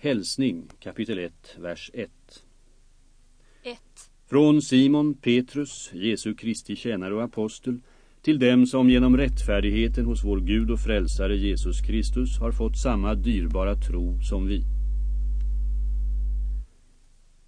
Hälsning kapitel 1 vers 1 1. Från Simon Petrus, Jesu Kristi tjänare och apostel, till dem som genom rättfärdigheten hos vår Gud och frälsare Jesus Kristus har fått samma dyrbara tro som vi.